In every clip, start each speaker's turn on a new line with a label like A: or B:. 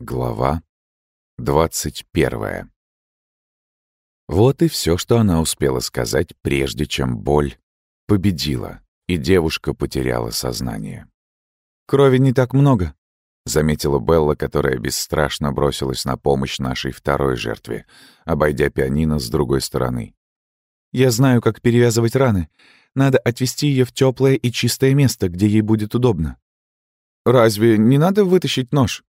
A: Глава 21. Вот и все, что она успела сказать, прежде чем боль победила, и девушка потеряла сознание. «Крови не так много», — заметила Белла, которая бесстрашно бросилась на помощь нашей второй жертве, обойдя пианино с другой стороны. «Я знаю, как перевязывать раны. Надо отвезти ее в теплое и чистое место, где ей будет удобно». «Разве не надо вытащить нож?» —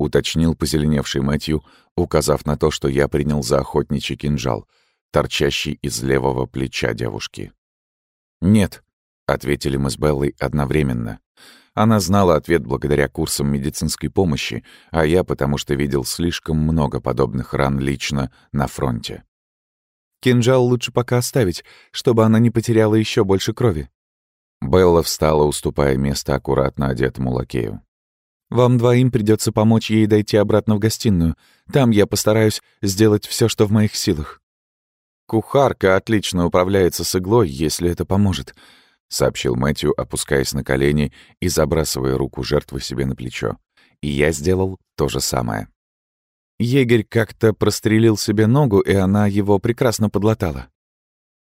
A: уточнил позеленевший Мэтью, указав на то, что я принял за охотничий кинжал, торчащий из левого плеча девушки. «Нет», — ответили мы с Беллой одновременно. Она знала ответ благодаря курсам медицинской помощи, а я потому что видел слишком много подобных ран лично на фронте. «Кинжал лучше пока оставить, чтобы она не потеряла еще больше крови». Белла встала, уступая место аккуратно одетому лакею. Вам двоим придется помочь ей дойти обратно в гостиную. Там я постараюсь сделать все, что в моих силах. Кухарка отлично управляется с иглой, если это поможет, сообщил Мэтью, опускаясь на колени и забрасывая руку жертвы себе на плечо. И я сделал то же самое. Егерь как-то прострелил себе ногу, и она его прекрасно подлатала.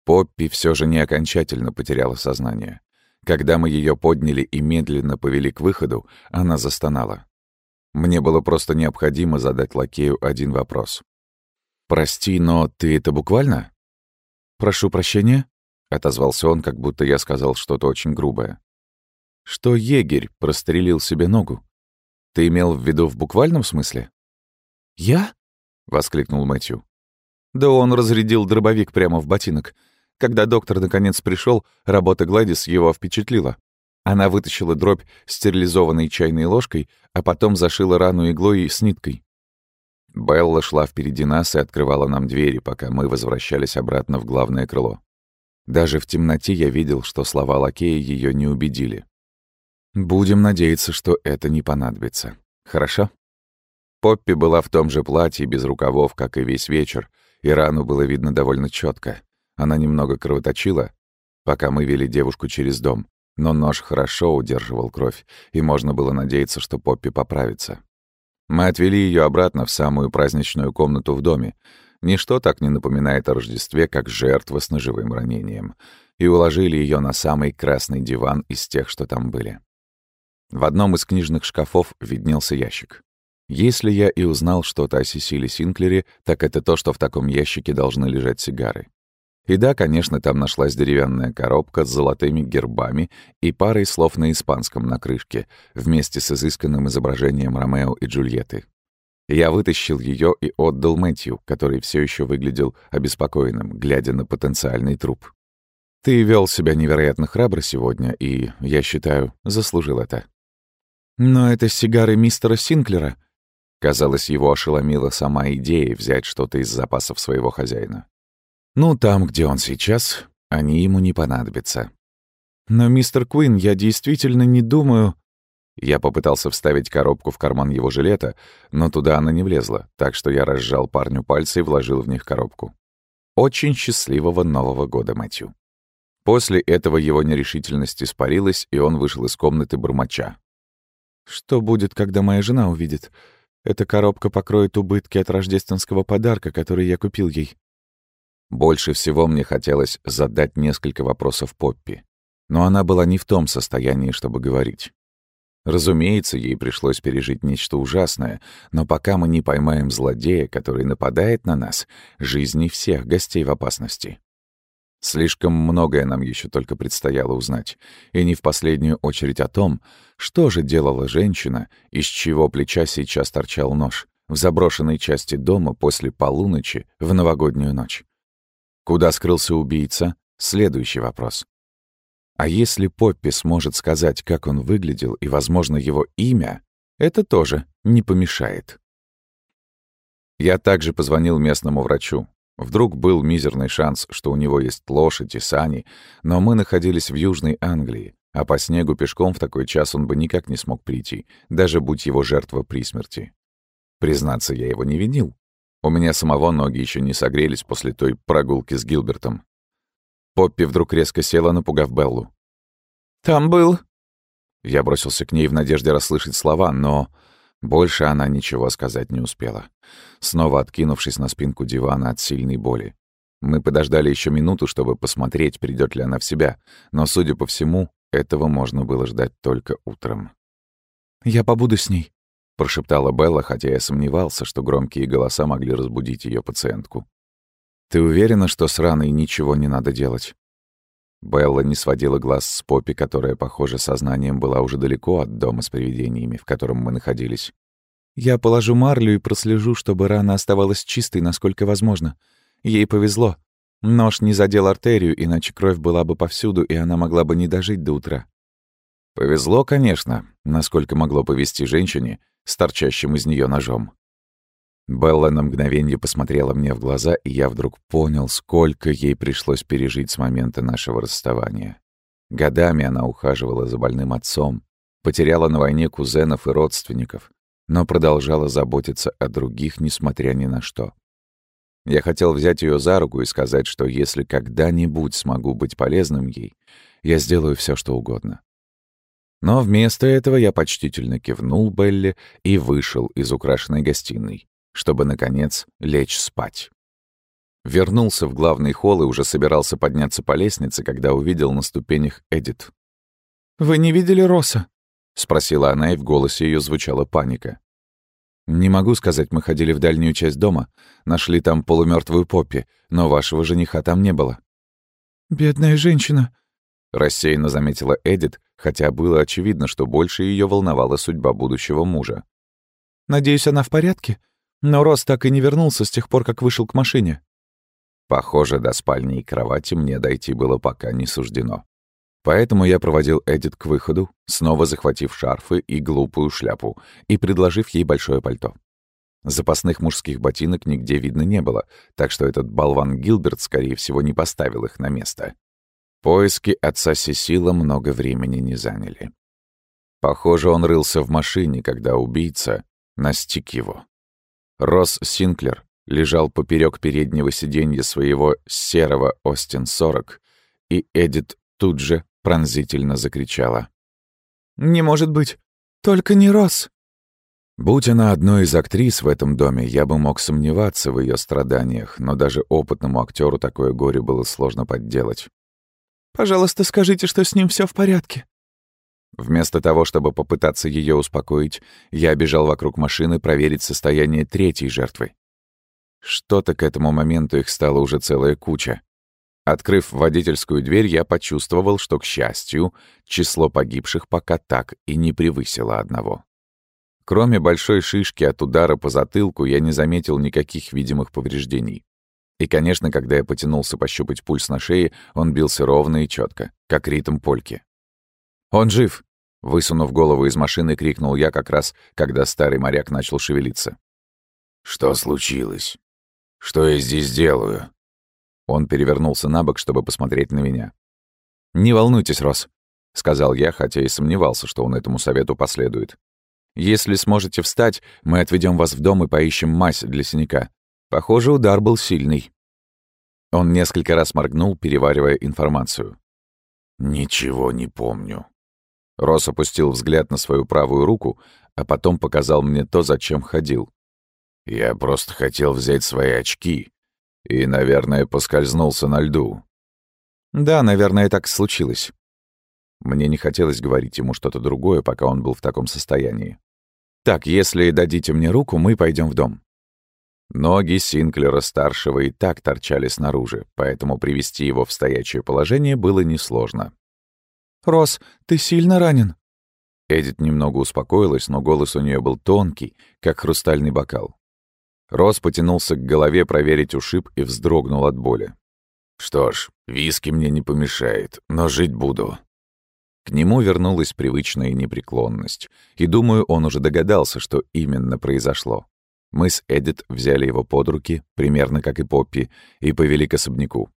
A: Поппи все же не окончательно потеряла сознание. Когда мы ее подняли и медленно повели к выходу, она застонала. Мне было просто необходимо задать лакею один вопрос. «Прости, но ты это буквально?» «Прошу прощения», — отозвался он, как будто я сказал что-то очень грубое. «Что егерь прострелил себе ногу? Ты имел в виду в буквальном смысле?» «Я?» — воскликнул Мэтью. «Да он разрядил дробовик прямо в ботинок. Когда доктор наконец пришел, работа Гладис его впечатлила. Она вытащила дробь стерилизованной чайной ложкой, а потом зашила рану иглой с ниткой. Белла шла впереди нас и открывала нам двери, пока мы возвращались обратно в главное крыло. Даже в темноте я видел, что слова лакея ее не убедили. Будем надеяться, что это не понадобится. Хорошо? Поппи была в том же платье без рукавов, как и весь вечер, и рану было видно довольно четко. Она немного кровоточила, пока мы вели девушку через дом, но нож хорошо удерживал кровь, и можно было надеяться, что Поппи поправится. Мы отвели ее обратно в самую праздничную комнату в доме. Ничто так не напоминает о Рождестве, как жертва с ножевым ранением, и уложили ее на самый красный диван из тех, что там были. В одном из книжных шкафов виднелся ящик. Если я и узнал что-то о Сесиле Синклере, так это то, что в таком ящике должны лежать сигары. И да, конечно, там нашлась деревянная коробка с золотыми гербами и парой слов на испанском на крышке, вместе с изысканным изображением Ромео и Джульетты. Я вытащил ее и отдал Мэтью, который все еще выглядел обеспокоенным, глядя на потенциальный труп. «Ты вел себя невероятно храбро сегодня, и, я считаю, заслужил это». «Но это сигары мистера Синклера», Казалось, его ошеломила сама идея взять что-то из запасов своего хозяина. Ну, там, где он сейчас, они ему не понадобятся. Но, мистер Куин, я действительно не думаю... Я попытался вставить коробку в карман его жилета, но туда она не влезла, так что я разжал парню пальцы и вложил в них коробку. Очень счастливого Нового года, Мэтью. После этого его нерешительность испарилась, и он вышел из комнаты бормоча. «Что будет, когда моя жена увидит? Эта коробка покроет убытки от рождественского подарка, который я купил ей. Больше всего мне хотелось задать несколько вопросов Поппи, но она была не в том состоянии, чтобы говорить. Разумеется, ей пришлось пережить нечто ужасное, но пока мы не поймаем злодея, который нападает на нас, жизни всех гостей в опасности. Слишком многое нам еще только предстояло узнать, и не в последнюю очередь о том, что же делала женщина, из чего плеча сейчас торчал нож, в заброшенной части дома после полуночи в новогоднюю ночь. Куда скрылся убийца? Следующий вопрос. А если Поппи сможет сказать, как он выглядел и, возможно, его имя, это тоже не помешает. Я также позвонил местному врачу. Вдруг был мизерный шанс, что у него есть лошадь и сани, но мы находились в Южной Англии, а по снегу пешком в такой час он бы никак не смог прийти, даже будь его жертва при смерти. Признаться, я его не винил. У меня самого ноги еще не согрелись после той прогулки с Гилбертом. Поппи вдруг резко села, напугав Беллу. «Там был...» Я бросился к ней в надежде расслышать слова, но Больше она ничего сказать не успела. Снова откинувшись на спинку дивана от сильной боли. Мы подождали еще минуту, чтобы посмотреть, придет ли она в себя, но, судя по всему, этого можно было ждать только утром.
B: «Я побуду с ней», —
A: прошептала Белла, хотя я сомневался, что громкие голоса могли разбудить ее пациентку. «Ты уверена, что с раной ничего не надо делать?» Белла не сводила глаз с Поппи, которая, похоже, сознанием была уже далеко от дома с привидениями, в котором мы находились.
B: «Я положу марлю и прослежу, чтобы рана оставалась чистой, насколько возможно. Ей повезло. Нож не задел артерию, иначе кровь была бы повсюду, и она могла бы не дожить до утра».
A: Повезло, конечно, насколько могло повезти женщине с торчащим из нее ножом. Белла на мгновение посмотрела мне в глаза, и я вдруг понял, сколько ей пришлось пережить с момента нашего расставания. Годами она ухаживала за больным отцом, потеряла на войне кузенов и родственников, но продолжала заботиться о других, несмотря ни на что. Я хотел взять ее за руку и сказать, что если когда-нибудь смогу быть полезным ей, я сделаю все, что угодно. Но вместо этого я почтительно кивнул Белли и вышел из украшенной гостиной чтобы, наконец, лечь спать. Вернулся в главный холл и уже собирался подняться по лестнице, когда увидел на ступенях Эдит.
B: «Вы не видели Росса?»
A: — спросила она, и в голосе ее звучала паника. «Не могу сказать, мы ходили в дальнюю часть дома, нашли там полумертвую Поппи, но вашего жениха там не было».
B: «Бедная женщина», —
A: рассеянно заметила Эдит, хотя было очевидно, что больше ее волновала судьба будущего мужа.
B: «Надеюсь, она в порядке? Но Рос так и не вернулся с тех пор, как вышел к машине.
A: Похоже, до спальни и кровати мне дойти было пока не суждено. Поэтому я проводил Эдит к выходу, снова захватив шарфы и глупую шляпу и предложив ей большое пальто. Запасных мужских ботинок нигде видно не было, так что этот болван Гилберт, скорее всего, не поставил их на место. Поиски отца Сесила много времени не заняли. Похоже, он рылся в машине, когда убийца настиг его. Росс Синклер лежал поперек переднего сиденья своего серого Остин-40, и Эдит тут же пронзительно закричала.
B: «Не может быть! Только не Росс!»
A: Будь она одной из актрис в этом доме, я бы мог сомневаться в ее страданиях, но даже опытному актеру такое горе было сложно подделать.
B: «Пожалуйста, скажите, что с ним все в порядке»,
A: Вместо того, чтобы попытаться ее успокоить, я бежал вокруг машины проверить состояние третьей жертвы. Что-то к этому моменту их стало уже целая куча. Открыв водительскую дверь, я почувствовал, что, к счастью, число погибших пока так и не превысило одного. Кроме большой шишки от удара по затылку, я не заметил никаких видимых повреждений. И, конечно, когда я потянулся пощупать пульс на шее, он бился ровно и четко, как ритм польки. «Он жив!» Высунув голову из машины, крикнул я как раз, когда старый моряк начал шевелиться.
C: «Что случилось? Что я здесь делаю?»
A: Он перевернулся на бок, чтобы посмотреть на меня. «Не волнуйтесь, Рос», — сказал я, хотя и сомневался, что он этому совету последует. «Если сможете встать, мы отведем вас в дом и поищем мазь для синяка. Похоже, удар был сильный». Он несколько раз моргнул, переваривая информацию.
C: «Ничего не помню»,
A: Рос опустил взгляд на свою правую руку, а потом показал мне то, зачем ходил.
C: «Я просто хотел взять свои очки и, наверное, поскользнулся на льду».
A: «Да, наверное, так случилось». Мне не хотелось говорить ему что-то другое, пока он был в таком состоянии. «Так, если дадите мне руку, мы пойдем в дом». Ноги Синклера-старшего и так торчали снаружи, поэтому привести его в стоячее положение было несложно.
B: «Рос, ты сильно ранен?»
A: Эдит немного успокоилась, но голос у нее был тонкий, как хрустальный бокал. Рос потянулся к голове проверить ушиб и вздрогнул от боли.
C: «Что ж, виски мне не помешает, но жить буду».
A: К нему вернулась привычная непреклонность, и, думаю, он уже догадался, что именно произошло. Мы с Эдит взяли его под руки, примерно как и Поппи, и повели к особняку.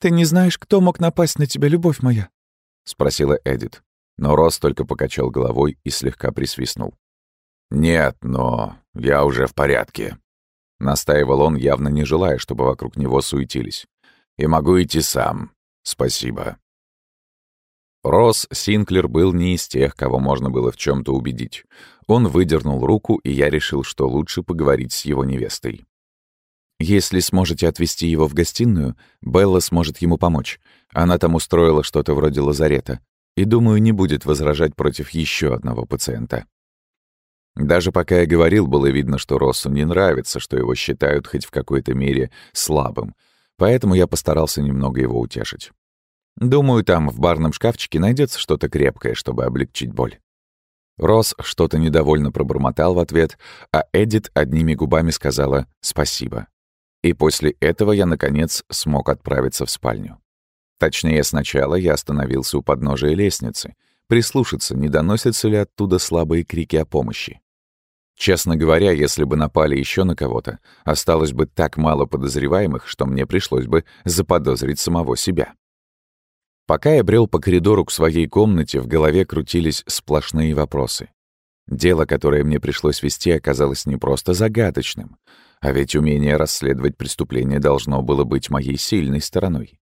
B: «Ты не знаешь, кто мог напасть на тебя, любовь моя?»
A: — спросила Эдит. Но Рос только покачал головой и слегка присвистнул.
C: «Нет, но я уже в порядке», —
A: настаивал он, явно не желая, чтобы вокруг него суетились.
C: «И могу идти сам. Спасибо».
A: Росс Синклер был не из тех, кого можно было в чем то убедить. Он выдернул руку, и я решил, что лучше поговорить с его невестой. «Если сможете отвезти его в гостиную, Белла сможет ему помочь. Она там устроила что-то вроде лазарета. И, думаю, не будет возражать против еще одного пациента». Даже пока я говорил, было видно, что Россу не нравится, что его считают хоть в какой-то мере слабым, поэтому я постарался немного его утешить. Думаю, там в барном шкафчике найдется что-то крепкое, чтобы облегчить боль. Росс что-то недовольно пробормотал в ответ, а Эдит одними губами сказала «спасибо». И после этого я, наконец, смог отправиться в спальню. Точнее, сначала я остановился у подножия лестницы, прислушаться, не доносятся ли оттуда слабые крики о помощи. Честно говоря, если бы напали еще на кого-то, осталось бы так мало подозреваемых, что мне пришлось бы заподозрить самого себя. Пока я брел по коридору к своей комнате, в голове крутились сплошные вопросы. Дело, которое мне пришлось вести, оказалось не просто загадочным, а ведь умение расследовать преступления должно было быть моей сильной стороной.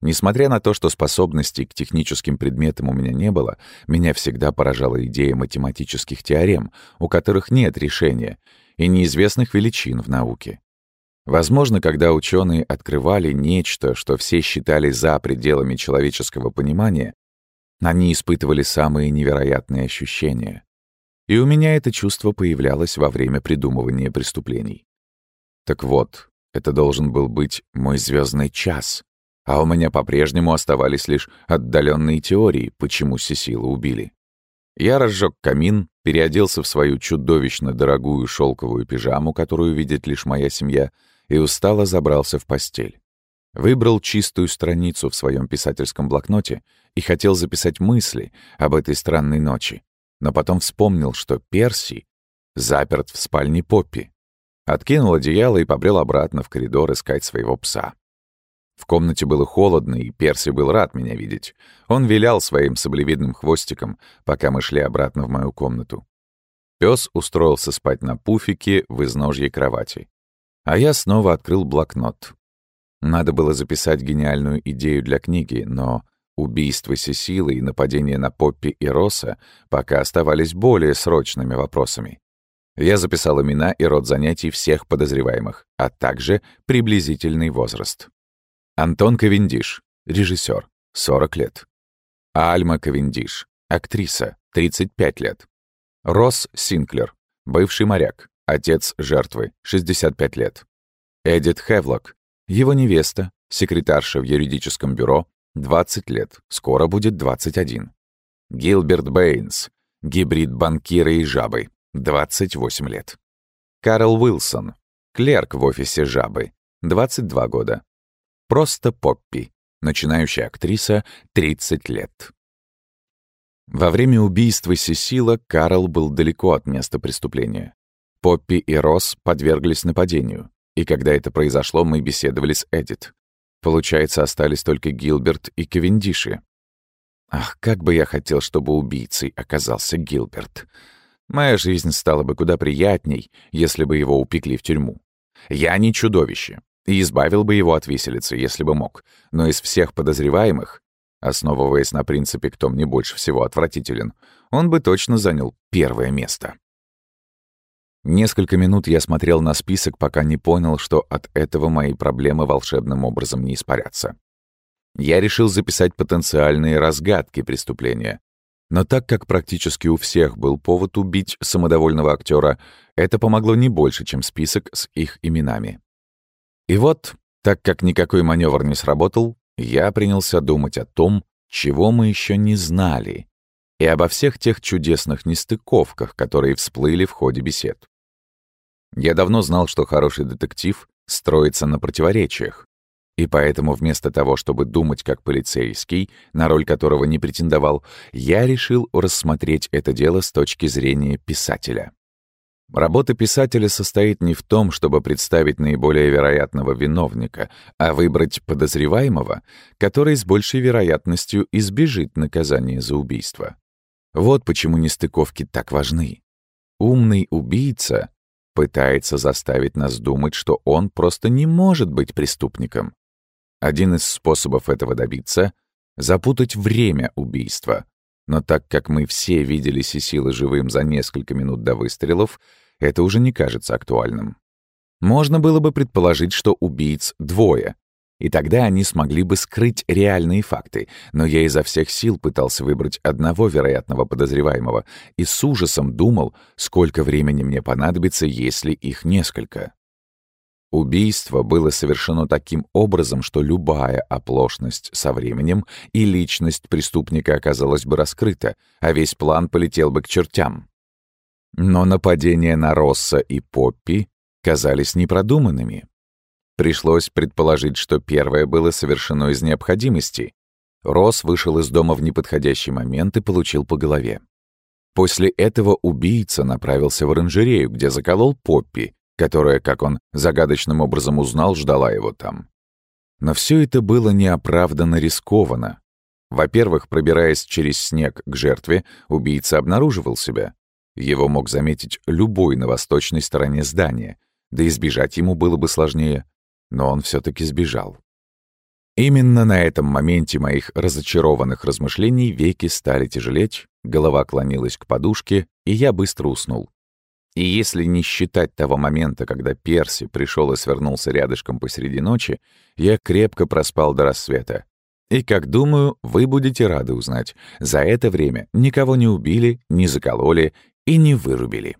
A: Несмотря на то, что способностей к техническим предметам у меня не было, меня всегда поражала идея математических теорем, у которых нет решения, и неизвестных величин в науке. Возможно, когда ученые открывали нечто, что все считали за пределами человеческого понимания, они испытывали самые невероятные ощущения. И у меня это чувство появлялось во время придумывания преступлений. Так вот, это должен был быть мой звездный час, а у меня по-прежнему оставались лишь отдаленные теории, почему Сесилу убили. Я разжег камин, переоделся в свою чудовищно дорогую шелковую пижаму, которую видит лишь моя семья — и устало забрался в постель. Выбрал чистую страницу в своем писательском блокноте и хотел записать мысли об этой странной ночи, но потом вспомнил, что Перси заперт в спальне Поппи. Откинул одеяло и побрел обратно в коридор искать своего пса. В комнате было холодно, и Перси был рад меня видеть. Он вилял своим саблевидным хвостиком, пока мы шли обратно в мою комнату. Пес устроился спать на пуфике в изножье кровати. А я снова открыл блокнот. Надо было записать гениальную идею для книги, но убийство Сесилы и нападение на Поппи и Росса пока оставались более срочными вопросами. Я записал имена и род занятий всех подозреваемых, а также приблизительный возраст. Антон Ковендиш, режиссер, 40 лет. Альма Ковендиш, актриса, 35 лет. Росс Синклер, бывший моряк, Отец жертвы, 65 лет. Эдит Хевлок, его невеста, секретарша в юридическом бюро, 20 лет, скоро будет 21. Гилберт Бэйнс, гибрид банкира и жабы, 28 лет. Карл Уилсон, клерк в офисе жабы, 22 года. Просто Поппи, начинающая актриса, 30 лет. Во время убийства Сесила Карл был далеко от места преступления. Поппи и Росс подверглись нападению, и когда это произошло, мы беседовали с Эдит. Получается, остались только Гилберт и Кевиндиши. Ах, как бы я хотел, чтобы убийцей оказался Гилберт. Моя жизнь стала бы куда приятней, если бы его упекли в тюрьму. Я не чудовище, и избавил бы его от виселицы, если бы мог. Но из всех подозреваемых, основываясь на принципе «кто мне больше всего отвратителен», он бы точно занял первое место. Несколько минут я смотрел на список, пока не понял, что от этого мои проблемы волшебным образом не испарятся. Я решил записать потенциальные разгадки преступления. Но так как практически у всех был повод убить самодовольного актера, это помогло не больше, чем список с их именами. И вот, так как никакой маневр не сработал, я принялся думать о том, чего мы еще не знали, и обо всех тех чудесных нестыковках, которые всплыли в ходе бесед. Я давно знал, что хороший детектив строится на противоречиях. И поэтому вместо того, чтобы думать как полицейский, на роль которого не претендовал, я решил рассмотреть это дело с точки зрения писателя. Работа писателя состоит не в том, чтобы представить наиболее вероятного виновника, а выбрать подозреваемого, который с большей вероятностью избежит наказания за убийство. Вот почему нестыковки так важны. Умный убийца пытается заставить нас думать, что он просто не может быть преступником. Один из способов этого добиться запутать время убийства. Но так как мы все видели Сесилы живым за несколько минут до выстрелов, это уже не кажется актуальным. Можно было бы предположить, что убийц двое, и тогда они смогли бы скрыть реальные факты, но я изо всех сил пытался выбрать одного вероятного подозреваемого и с ужасом думал, сколько времени мне понадобится, если их несколько. Убийство было совершено таким образом, что любая оплошность со временем и личность преступника оказалась бы раскрыта, а весь план полетел бы к чертям. Но нападения на Росса и Поппи казались непродуманными. Пришлось предположить, что первое было совершено из необходимости. Росс вышел из дома в неподходящий момент и получил по голове. После этого убийца направился в оранжерею, где заколол Поппи, которая, как он загадочным образом узнал, ждала его там. Но все это было неоправданно рискованно. Во-первых, пробираясь через снег к жертве, убийца обнаруживал себя. Его мог заметить любой на восточной стороне здания, да избежать ему было бы сложнее но он все таки сбежал. Именно на этом моменте моих разочарованных размышлений веки стали тяжелеть, голова клонилась к подушке, и я быстро уснул. И если не считать того момента, когда Перси пришел и свернулся рядышком посреди ночи, я крепко проспал до рассвета. И, как думаю, вы будете рады узнать, за это время никого не убили, не закололи и не вырубили.